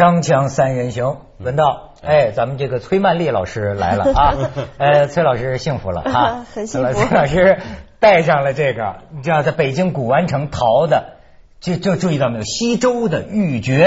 锵锵三人行，文道，哎，咱们这个崔曼丽老师来了啊，呃，崔老师幸福了 啊，很幸福。崔老师带上了这个，你知道在北京古玩城淘的，就就注意到没有，西周的玉珏。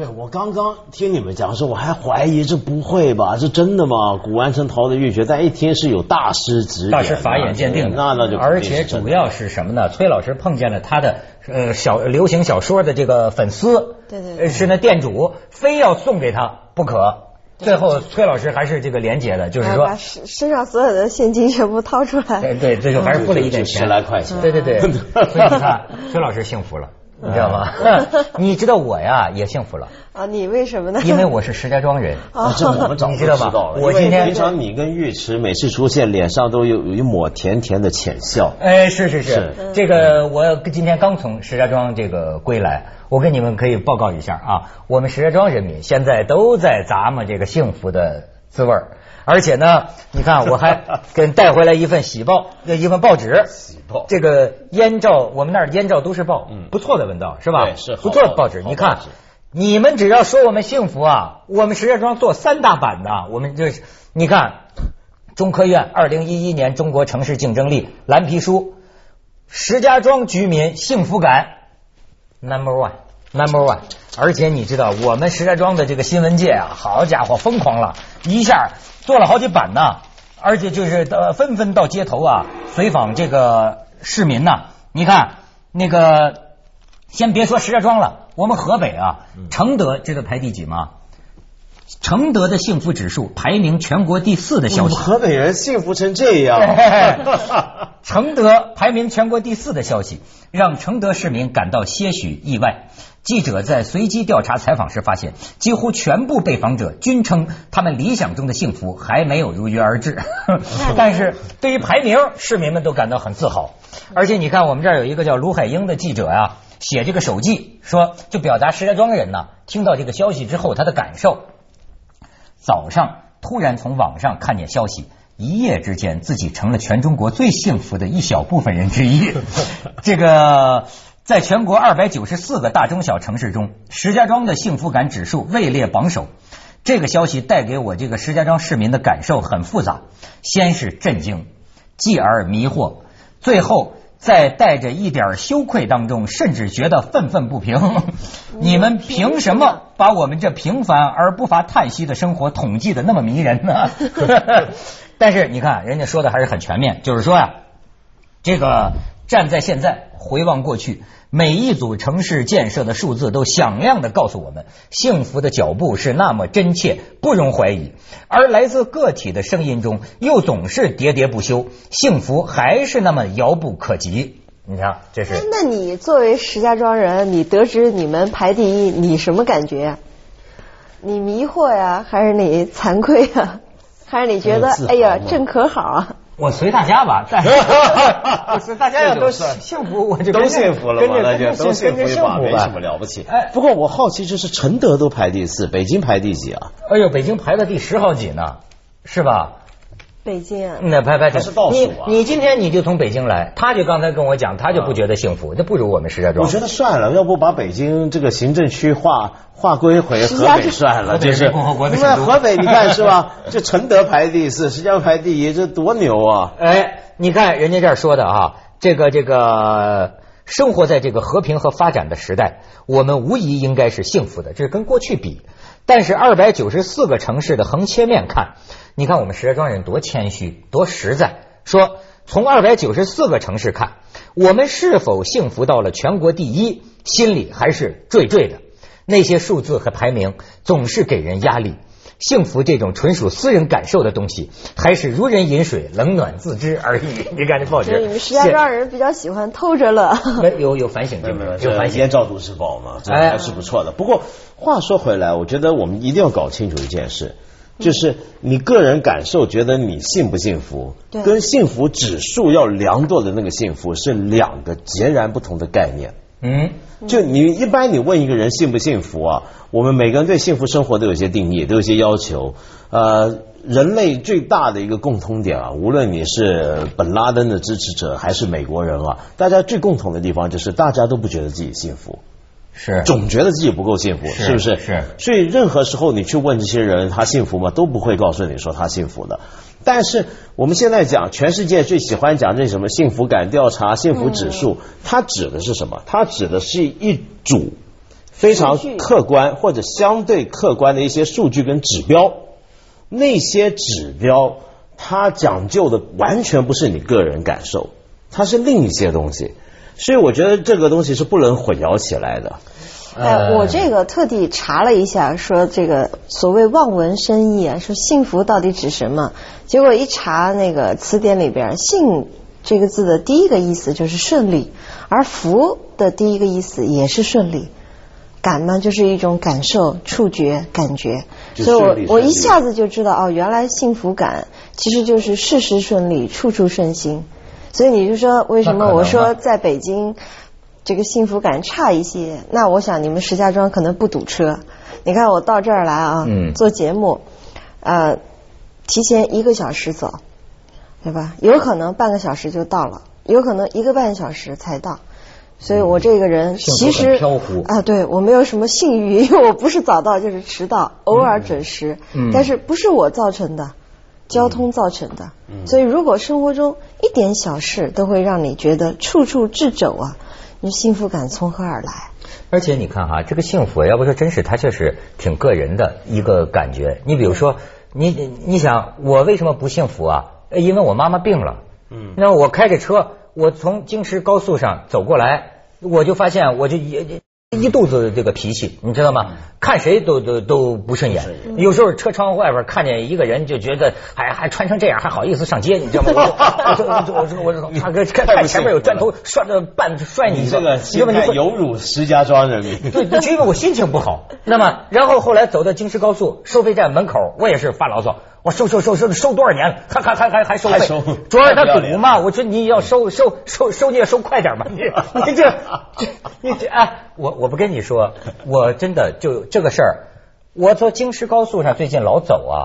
对，我刚刚听你们讲的时候，我还怀疑这不会吧？这真的吗？古玩城淘的玉珏，但一听是有大师指点，大师法眼鉴定的，那那就而且主要是什么呢？崔老师碰见了他的呃小流行小说的这个粉丝，对对对呃是那店主非要送给他不可。最后崔老师还是这个廉洁的，就是说啊把身身上所有的现金全部掏出来。对对，这就还是付了一点钱，十来块钱对对对，所以你看，崔老师幸福了，你知道吗？你知道我呀也幸福了，啊，你为什么呢？因为我是石家庄人。啊，这我们早就知你知道吧道了。我今天平常你跟尉迟每次出现，脸上都有有一抹甜甜的浅笑。哎，是是是是，这个我今天刚从石家庄这个归来，我跟你们可以报告一下啊，我们石家庄人民现在都在咂摸这个幸福的滋味儿，而且呢，你看我还给带回来一份喜报，呃 一份报纸，喜报。这个燕赵，我们那儿燕赵都市报，嗯。不错的文道是吧？对是不错的报纸，你看。你们只要说我们幸福啊，我们石家庄做三大版的，我们就是你看，中科院二零一一年中国城市竞争力蓝皮书，石家庄居民幸福感 number one number one，而且你知道我们石家庄的这个新闻界啊，好家伙疯狂了，一下做了好几版呢，而且就是呃纷纷到街头啊随访这个市民呐、你看那个。先别说石家庄了，我们河北啊，承德知道排第几吗？承德的幸福指数排名全国第四的消息，河北人幸福成这样，承德排名全国第四的消息，让承德市民感到些许意外。记者在随机调查采访时发现，几乎全部被访者均称他们理想中的幸福还没有如约而至。但是对于排名，市民们都感到很自豪。而且你看，我们这儿有一个叫卢海英的记者呀、写这个手记，说就表达石家庄人呐，听到这个消息之后他的感受。早上突然从网上看见消息，一夜之间自己成了全中国最幸福的一小部分人之一。这个在全国二百九十四个大中小城市中，石家庄的幸福感指数位列榜首。这个消息带给我这个石家庄市民的感受很复杂，先是震惊，继而迷惑，最后在带着一点羞愧当中，甚至觉得愤愤不平。你们凭什么把我们这平凡而不乏叹息的生活统计的那么迷人呢？但是你看，人家说的还是很全面，就是说呀、这个站在现在回望过去，每一组城市建设的数字都响亮的告诉我们，幸福的脚步是那么真切，不容怀疑。而来自个体的声音中，又总是喋喋不休，幸福还是那么遥不可及。你看，这哎是那你作为石家庄人，你得知你们排第一，你什么感觉呀？你迷惑呀，还是你惭愧呀？还是你觉得哎呀吗正可好啊？我随大家吧，但是 是大家要都幸福，我就都幸福了嘛，跟着那就都幸福吧没什么了不起。哎不过我好奇，就是承德都排第四，北京排第几啊？哎呦，北京排到第十好几呢，是吧？北京啊，那排排还是倒数啊你你今天你就从北京来，他就刚才跟我讲，他就不觉得幸福，那不如我们石家庄。我觉得算了，要不把北京这个行政区划划归回河北算了，就是共和国的因为河北你看是吧？这承德排第四，石家庄排第一，这多牛啊！哎，你看人家这儿说的啊，这个这个。生活在这个和平和发展的时代，我们无疑应该是幸福的，这是跟过去比。但是二百九十四个城市的横切面看，你看我们石家庄人多谦虚，多实在。说从二百九十四个城市看，我们是否幸福到了全国第一，心里还是惴惴的。那些数字和排名总是给人压力。幸福这种纯属私人感受的东西，还是如人饮水，冷暖自知而已。你看这报纸，你们石家庄人比较喜欢偷着乐。没有 有反省精神，有反省。燕赵都市报嘛，这哎还是不错的。不过话说回来，我觉得我们一定要搞清楚一件事，就是你个人感受觉得你幸不幸福，跟幸福指数要量度的那个幸福是两个截然不同的概念。嗯，就你一般你问一个人幸不幸福啊？我们每个人对幸福生活都有一些定义，都有一些要求。呃，人类最大的一个共通点啊，无论你是本拉登的支持者还是美国人啊，大家最共同的地方就是大家都不觉得自己幸福。是总觉得自己不够幸福，是是不是？是所以任何时候你去问这些人他幸福吗，都不会告诉你说他幸福的。但是我们现在讲，全世界最喜欢讲这什么幸福感调查、幸福指数，它指的是什么？它指的是一组非常客观或者相对客观的一些数据跟指标。那些指标，它讲究的完全不是你个人感受，它是另一些东西。所以我觉得这个东西是不能混淆起来的。哎，我这个特地查了一下，说这个所谓望文生义啊，说幸福到底指什么？结果一查那个词典里边，幸这个字的第一个意思就是顺利，而福的第一个意思也是顺利。感呢，就是一种感受、触觉、感觉，所以我我一下子就知道哦，原来幸福感其实就是事事顺利、处处顺心。所以你就说为什么我说在北京这个幸福感差一些？那我想你们石家庄可能不堵车。你看我到这儿来啊，嗯做节目，呃，提前一个小时走，对吧？有可能半个小时就到了，有可能一个半小时才到。所以我这个人其实啊，对我没有什么信誉，因为我不是早到就是迟到，偶尔准时，嗯但是不是我造成的，交通造成的。所以如果生活中一点小事都会让你觉得处处掣肘啊，你幸福感从何而来？而且你看哈，这个幸福，要不说真是，它就是挺个人的一个感觉。你比如说，你你你想，我为什么不幸福啊？呃因为我妈妈病了。嗯那我开着车，我从京石高速上走过来，我就发现我就一一肚子这个脾气，你知道吗？看谁都都都不顺眼。有时候车窗外边看见一个人，就觉得还还穿成这样，还好意思上街，你知道吗？我就我就我就我就我就他哥看看前面有砖头摔着半摔你，这个你知道吗？你说有辱石家庄人民。对，就因为我心情不好。那么，然后后来走到京石高速收费站门口，我也是发牢骚，我收收收收收多少年了，还还还还还收费还收，主要是他太不要脸堵嘛。我说你要收收收收你也收快点吧，你 你这这你这哎，我我不跟你说，我真的就这个事儿，我坐京石高速上最近老走啊，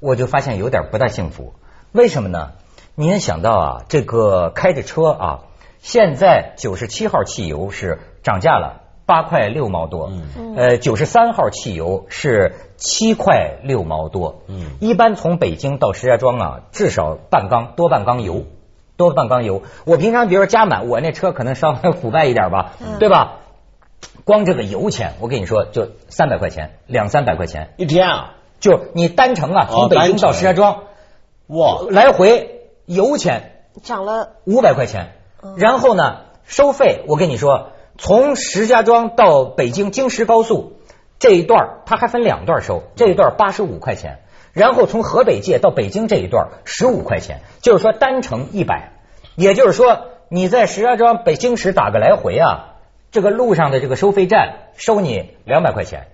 我就发现有点不大幸福。为什么呢？你能想到啊，这个开着车啊，现在九十七号汽油是涨价了。八块六毛多，嗯。呃，九十三号汽油是七块六毛多，嗯。一般从北京到石家庄啊，至少半缸多半缸油，多半缸油。我平常比如说加满，我那车可能稍微腐败一点吧，对吧？光这个油钱，我跟你说，就三百块钱，两三百块钱，一天啊，就你单程啊，哦从北京到石家庄，哇，来回油钱涨了。五百块钱，然后呢，收费我跟你说，从石家庄到北京京石高速这一段儿，它还分两段收，这一段八十五块钱，然后从河北界到北京这一段十五块钱，就是说单程一百，也就是说你在石家庄北京石打个来回啊，这个路上的这个收费站收你两百块钱，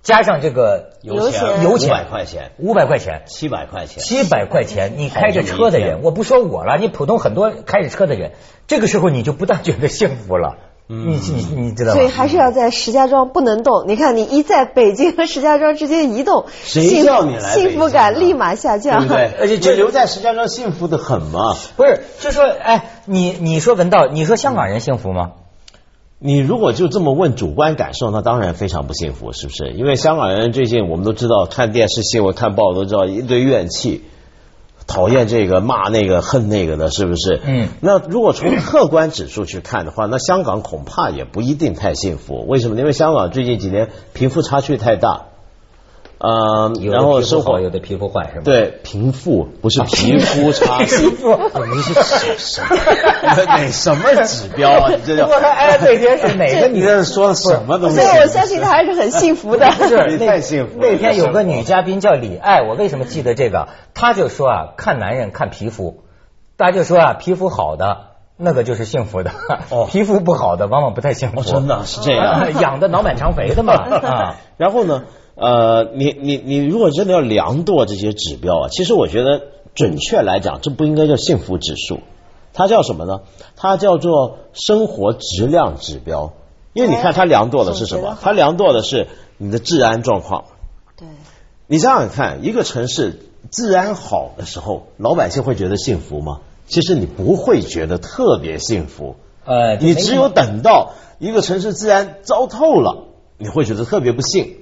加上这个油钱。油钱。五百块钱，五百块钱，七百块钱，七百块钱，你开着车的人，我不说我了，你普通很多开着车的人，这个时候你就不但觉得幸福了。嗯你你你知道吗？所以还是要在石家庄不能动。你看，你一在北京和石家庄之间移动，谁叫你来啊幸福感立马下降，对？而且这留在石家庄幸福的很嘛。不是，就说哎，你你说文道，你说香港人幸福吗？你如果就这么问主观感受，那当然非常不幸福，是不是？因为香港人最近我们都知道，看电视新闻、看报都知道一堆怨气，讨厌这个、骂那个、恨那个的，是不是？嗯那如果从客观指数去看的话，那香港恐怕也不一定太幸福。为什么？因为香港最近几年贫富差距太大，呃，有的然后生活，有的皮肤坏，是吧？对贫富不是皮肤差皮 距。肤。你是什么？哪什么指标啊？你这叫 我说哎，那天是哪个女你这说的什么东西？所以我相信他还是很幸福的。是太幸福了那天有个女嘉宾叫李艾，我为什么记得这个？她就说啊，看男人看皮肤，大家就说啊，皮肤好的那个就是幸福的，哦皮肤不好的往往不太幸福。哦真的是这样养的脑满肠肥的嘛啊。然后呢，呃，你你你如果真的要量度这些指标啊，其实我觉得准确来讲，这不应该叫幸福指数，它叫什么呢？它叫做生活质量指标。因为你看它量度的是什哎么？它量度的是你的治安状况。对，你想想看，一个城市治安好的时候，老百姓会觉得幸福吗？其实你不会觉得特别幸福。呃，你只有等到一个城市治安糟透了，你会觉得特别不幸。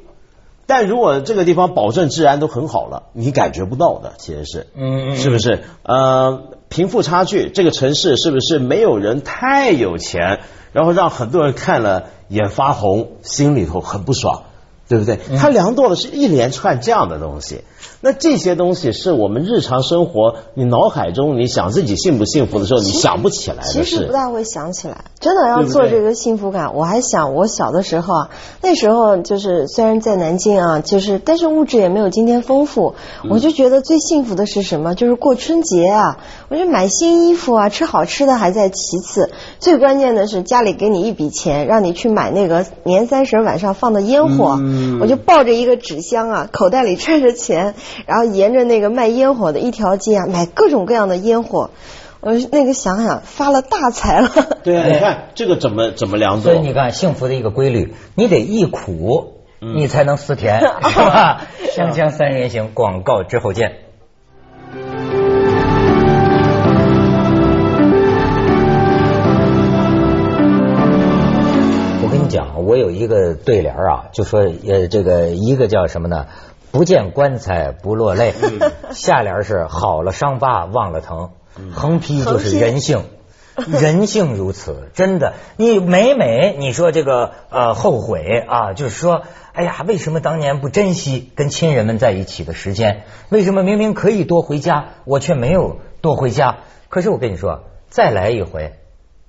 但如果这个地方保证治安都很好了，你感觉不到的，其实是，嗯嗯是不是？呃，贫富差距，这个城市是不是没有人太有钱，然后让很多人看了眼发红，心里头很不爽，对不对？嗯它量度的是一连串这样的东西。那这些东西是我们日常生活，你脑海中你想自己幸不幸福的时候，你想不起来的其实不。大会想起来，真的要做这个幸福感。我还想，我小的时候啊，那时候就是虽然在南京啊，就是但是物质也没有今天丰富，嗯我就觉得最幸福的是什么？就是过春节啊，我觉得买新衣服啊，吃好吃的还在其次，最关键的是家里给你一笔钱，让你去买那个年三十晚上放的烟火，嗯我就抱着一个纸箱啊，口袋里揣着钱，然后沿着那个卖烟火的一条街啊，买各种各样的烟火。我那个想想发了大财了。对啊，你看这个怎么怎么量度所以？你看，幸福的一个规律，你得忆苦，嗯你才能思甜，是吧？锵锵三人行，广告之后见。我有一个对联啊，就说呃，这个一个叫什么呢？不见棺材不落泪，下联是好了伤疤忘了疼，横批就是人性。人性如此，真的，你每每你说这个呃后悔啊，就是说，哎呀，为什么当年不珍惜跟亲人们在一起的时间？为什么明明可以多回家，我却没有多回家？可是我跟你说，再来一回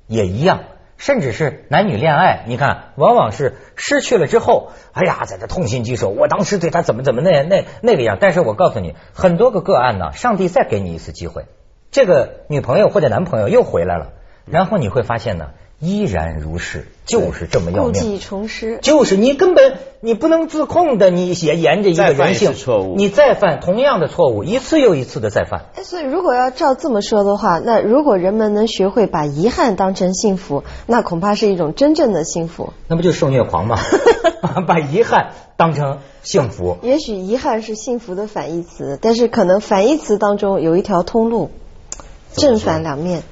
也一样，甚至是男女恋爱，你看，往往是失去了之后，哎呀，在这痛心疾首，我当时对他怎么怎么那那那个样。但是我告诉你，很多个个案呢，上帝再给你一次机会。这个女朋友或者男朋友又回来了，然后你会发现呢，依然如是，就是这么要命。故技重施。就是你根本你不能自控的，你也沿着一个人性错误你再犯同样的错误，一次又一次的再犯。哎，所以如果要照这么说的话，那如果人们能学会把遗憾当成幸福，那恐怕是一种真正的幸福。那不就是受虐狂吗？把遗憾当成幸福。也许遗憾是幸福的反义词，但是可能反义词当中有一条通路，正反两面。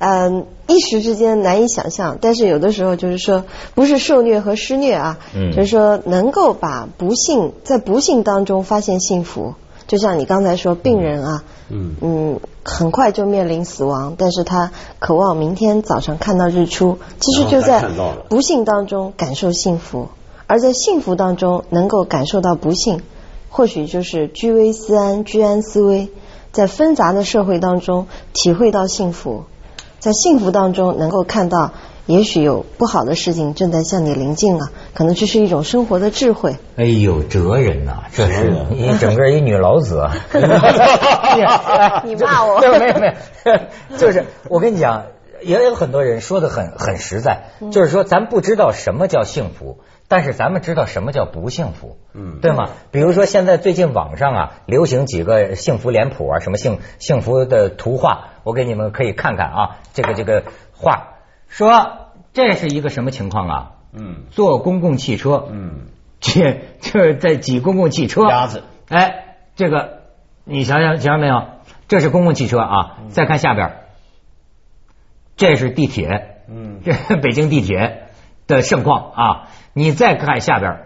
嗯，一时之间难以想象，但是有的时候就是说，不是受虐和施虐啊，嗯。就是说能够把不幸在不幸当中发现幸福，就像你刚才说，病人啊，嗯。嗯，很快就面临死亡，但是他渴望明天早上看到日出，其实就在不幸当中感受幸福，而在幸福当中能够感受到不幸，或许就是居危思安，居安思危，在纷杂的社会当中体会到幸福，在幸福当中能够看到，也许有不好的事情正在向你临近啊，可能这是一种生活的智慧。哎呦，哲人呐、这是你整个一女老子啊。你骂我 没有没有，就是我跟你讲，也有很多人说的很很实在，就是说咱不知道什么叫幸福。但是咱们知道什么叫不幸福，嗯。对吗？比如说现在最近网上啊流行几个幸福脸谱啊，什么幸幸福的图画，我给你们可以看看啊，这个这个画，说这是一个什么情况啊？嗯。坐公共汽车，嗯，这就是在挤公共汽车，鸭子，哎，这个你想想想想没有？这是公共汽车啊，再看下边，这是地铁，嗯。这北京地铁的盛况啊。你再看下边，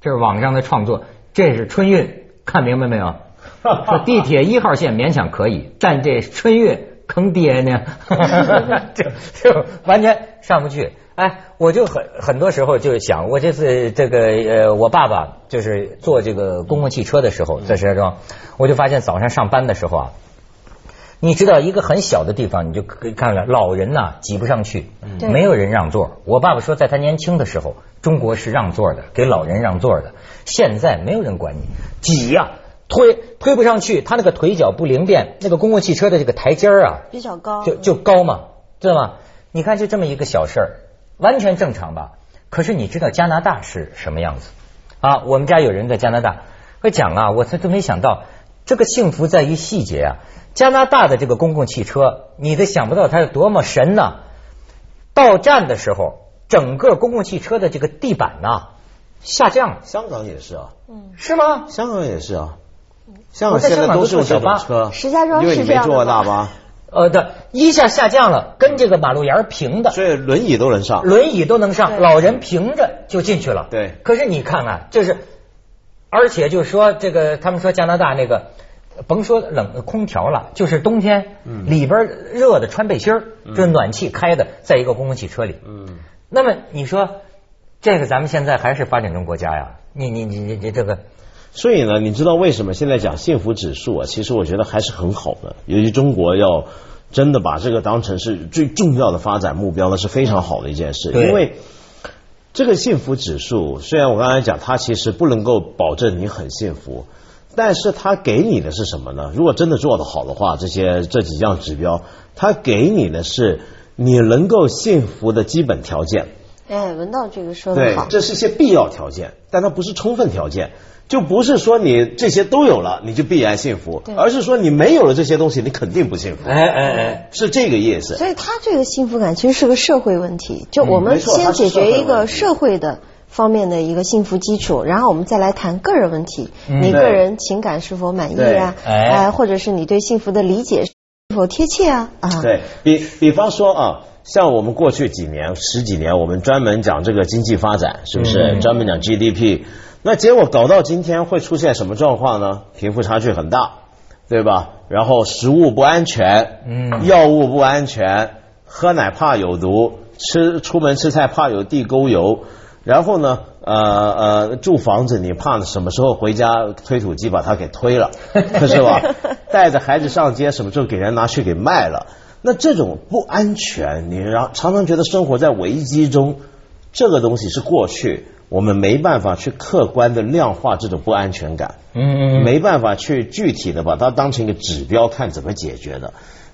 这是网上的创作，这是春运，看明白没有？说地铁一号线勉强可以，但这春运坑爹呢，就就完全上不去。哎，我就很很多时候就想，我这次这个呃，我爸爸就是坐这个公共汽车的时候，在石家庄，我就发现早上上班的时候啊，你知道一个很小的地方，你就可以看了，老人呐、挤不上去，没有人让座。我爸爸说，在他年轻的时候，中国是让座的，给老人让座的。现在没有人管你，挤呀、推推不上去，他那个腿脚不灵便，那个公共汽车的这个台阶儿啊，比较高，就就高嘛，知道吗？你看，就这么一个小事儿，完全正常吧？可是你知道加拿大是什么样子啊？我们家有人在加拿大，我讲啊，我这都没想到，这个幸福在于细节啊。加拿大的这个公共汽车，你都想不到它有多么神呐、到站的时候，整个公共汽车的这个地板呐、下降。了，香港也是啊，嗯。是吗？香港也是啊，香港现在都是用这坐小巴。车，石家庄因为你没坐过是这样的大巴。呃对，一下下降了，跟这个马路沿平的，所以轮椅都能上。轮椅都能上，老人平着就进去了。对。可是你看看，就是，而且就是说这个，他们说加拿大那个。甭说冷空调了，就是冬天，嗯里边热的穿背心儿，这暖气开的，在一个公共汽车里。嗯，那么你说，这个咱们现在还是发展中国家呀？你你你你你这个，所以呢，你知道为什么现在讲幸福指数啊？其实我觉得还是很好的，尤其中国要真的把这个当成是最重要的发展目标，那是非常好的一件事。因为这个幸福指数，虽然我刚才讲它其实不能够保证你很幸福，但是它给你的是什么呢？如果真的做得好的话，这些这几项指标，它给你的是你能够幸福的基本条件。哎，文道这个说的对好，，这是一些必要条件，但它不是充分条件，就不是说你这些都有了你就必然幸福，而是说你没有了这些东西，你肯定不幸福，哎哎哎，是这个意思。所以他这个幸福感其实是个社会问题，就我们先解决一个社会的方面的一个幸福基础，然后我们再来谈个人问题，嗯你个人情感是否满意啊？哎呃或者是你对幸福的理解是否贴切啊？啊，对比比方说啊，像我们过去几年、十几年，我们专门讲这个经济发展，是不是？嗯专门讲 GDP，那结果搞到今天会出现什么状况呢？贫富差距很大，对吧？然后食物不安全，嗯药物不安全，喝奶怕有毒，吃出门吃菜怕有地沟油。然后呢，呃呃，住房子你怕什么时候回家推土机把它给推了，是吧？带着孩子上街，什么时候给人拿去给卖了？那这种不安全，你让常常觉得生活在危机中，这个东西是过去我们没办法去客观的量化这种不安全感，嗯嗯没办法去具体的把它当成一个指标看怎么解决的。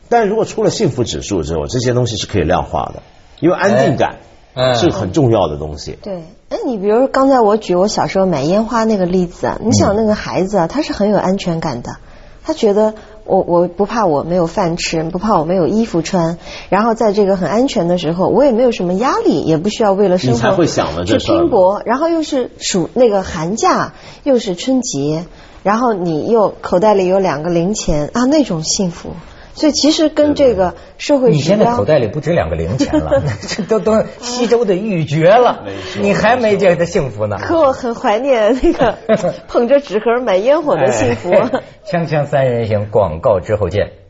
但如果出了幸福指数之后，这些东西是可以量化的，因为安定感哎是很重要的东西。对，哎，你比如刚才我举我小时候买烟花那个例子啊，你想那个孩子啊，他是很有安全感的，他觉得我我不怕我没有饭吃，不怕我没有衣服穿，然后在这个很安全的时候，我也没有什么压力，也不需要为了生活你才会想这去拼搏，然后又是暑那个寒假，又是春节，然后你又口袋里有两个零钱啊，那种幸福。所以其实跟这个社会你现在口袋里不止两个零钱了，这都都西周的玉珏了，你还没觉得幸福呢。可我很怀念那个 捧着纸盒买烟火的幸福。哎锵锵三人行，广告之后见。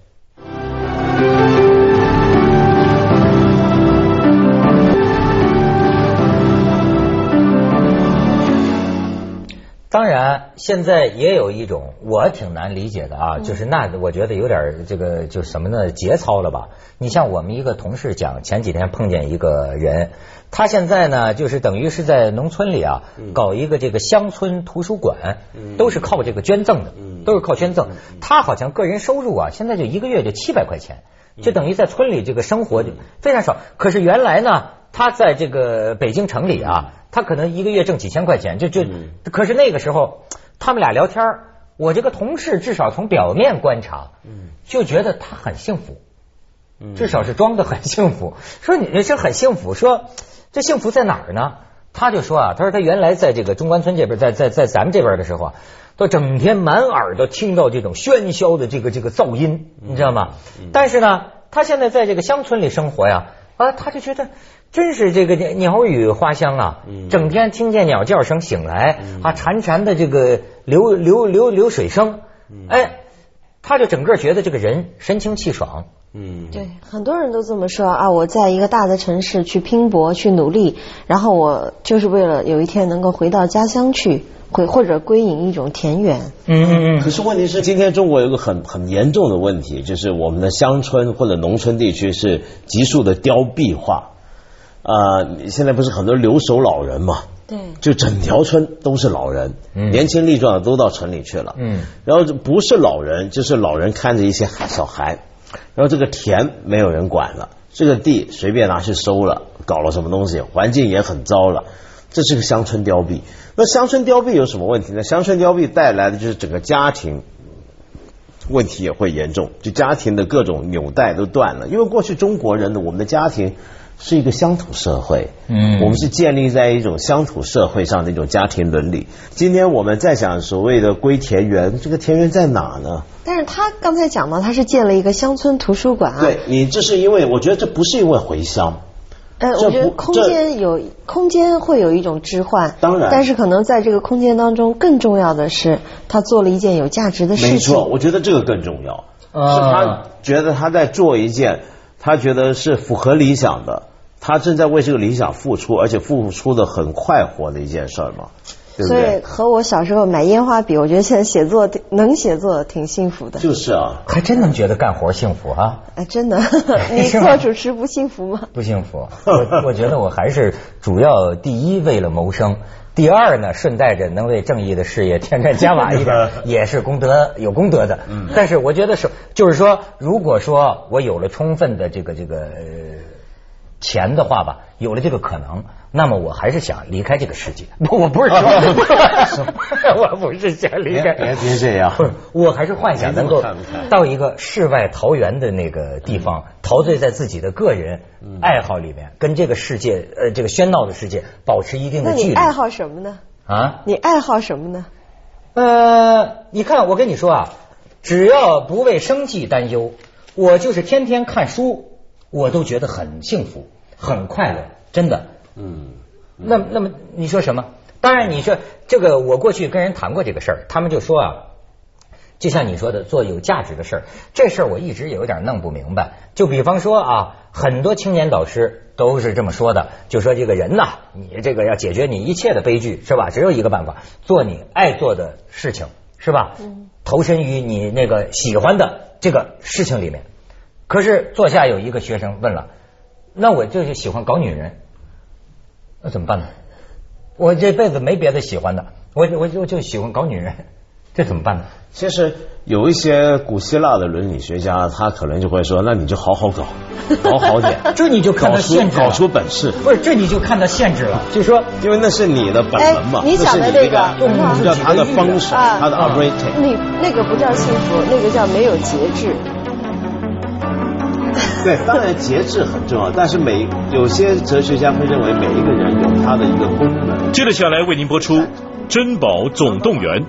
当然，现在也有一种我挺难理解的啊，就是那我觉得有点这个就什么呢节操了吧？你像我们一个同事讲，前几天碰见一个人，他现在呢就是等于是在农村里啊搞一个这个乡村图书馆，都是靠这个捐赠的，都是靠捐赠。他好像个人收入啊，现在就一个月就七百块钱，就等于在村里这个生活就非常少。可是原来呢，他在这个北京城里啊，他可能一个月挣几千块钱，就就，可是那个时候他们俩聊天儿我这个同事至少从表面观察，就觉得他很幸福，至少是装的很幸福。说你这很幸福，说这幸福在哪儿呢？他就说啊，他说他原来在这个中关村这边，在在在咱们这边的时候啊，都整天满耳朵听到这种喧嚣的这个这个噪音，你知道吗？但是呢，他现在在这个乡村里生活呀，啊，他就觉得真是这个鸟语花香啊，整天听见鸟叫声醒来啊，潺潺的这个流流流流水声，哎，他就整个觉得这个人神清气爽。嗯，对，很多人都这么说啊！我在一个大的城市去拼搏、去努力，然后我就是为了有一天能够回到家乡去，回或者归隐一种田园。嗯嗯可是问题是，今天中国有个很很严重的问题，就是我们的乡村或者农村地区是急速的凋敝化。啊、你现在不是很多留守老人嘛？对，就整条村都是老人，嗯年轻力壮的都到城里去了。嗯然后不是老人，就是老人看着一些小孩，然后这个田没有人管了，这个地随便拿去收了，搞了什么东西，环境也很糟了。这是个乡村凋敝。那乡村凋敝有什么问题呢？乡村凋敝带来的就是整个家庭问题也会严重，就家庭的各种纽带都断了。因为过去中国人的我们的家庭是一个乡土社会，嗯我们是建立在一种乡土社会上的一种家庭伦理。今天我们在讲所谓的归田园，这个田园在哪呢？但是他刚才讲到，他是建了一个乡村图书馆啊。对你，这是因为我觉得这不是因为回乡，呃，这我觉得空间有空间会有一种置换，当然但是可能在这个空间当中，更重要的是他做了一件有价值的事情。没错，我觉得这个更重要，啊是他觉得他在做一件他觉得是符合理想的，他正在为这个理想付出，而且付出的很快活的一件事儿嘛，对不所以？和我小时候买烟花比，我觉得现在写作能写作挺幸福的。就是啊，还真能觉得干活幸福啊。哎，真的，你做主持不幸福吗？不幸福，我我觉得我还是主要第一为了谋生，第二呢顺带着能为正义的事业添砖加瓦一点，也是功德有功德的。嗯，但是我觉得是，就是说，如果说我有了充分的这个这个呃钱的话吧，有了这个可能，那么我还是想离开这个世界。不，我不是说，我不是想离开，别别别这样不是，我还是幻想能够到一个世外桃源的那个地方，陶醉在自己的个人嗯爱好里面，跟这个世界呃这个喧闹的世界保持一定的距离你爱好什么呢？啊。你爱好什么呢？呃，你看，我跟你说啊，只要不为生计担忧，我就是天天看书，我都觉得很幸福，很快乐，真的。嗯，那那么你说什么？当然，你说这个，我过去跟人谈过这个事儿，他们就说啊，就像你说的，做有价值的事儿，这事儿我一直有点弄不明白。就比方说啊，很多青年导师都是这么说的，就说这个人呐，你这个要解决你一切的悲剧，是吧？只有一个办法，做你爱做的事情，是吧？投身于你那个喜欢的这个事情里面。可是坐下有一个学生问了，那我就是喜欢搞女人，那怎么办呢？我这辈子没别的喜欢的，我我就就喜欢搞女人，这怎么办呢？其实有一些古希腊的伦理学家，他可能就会说，那你就好好搞，搞好点，这你就看搞出到限制搞出本事，不是，这你就看到限制了，就是说因为那是你的本能嘛，哎你想的那是你这个个叫他的方式，啊他的 operating。你那个不叫幸福，那个叫没有节制。对，当然节制很重要，但是每有些哲学家会认为每一个人有他的一个功能。接着下来为您播出《珍宝总动员》。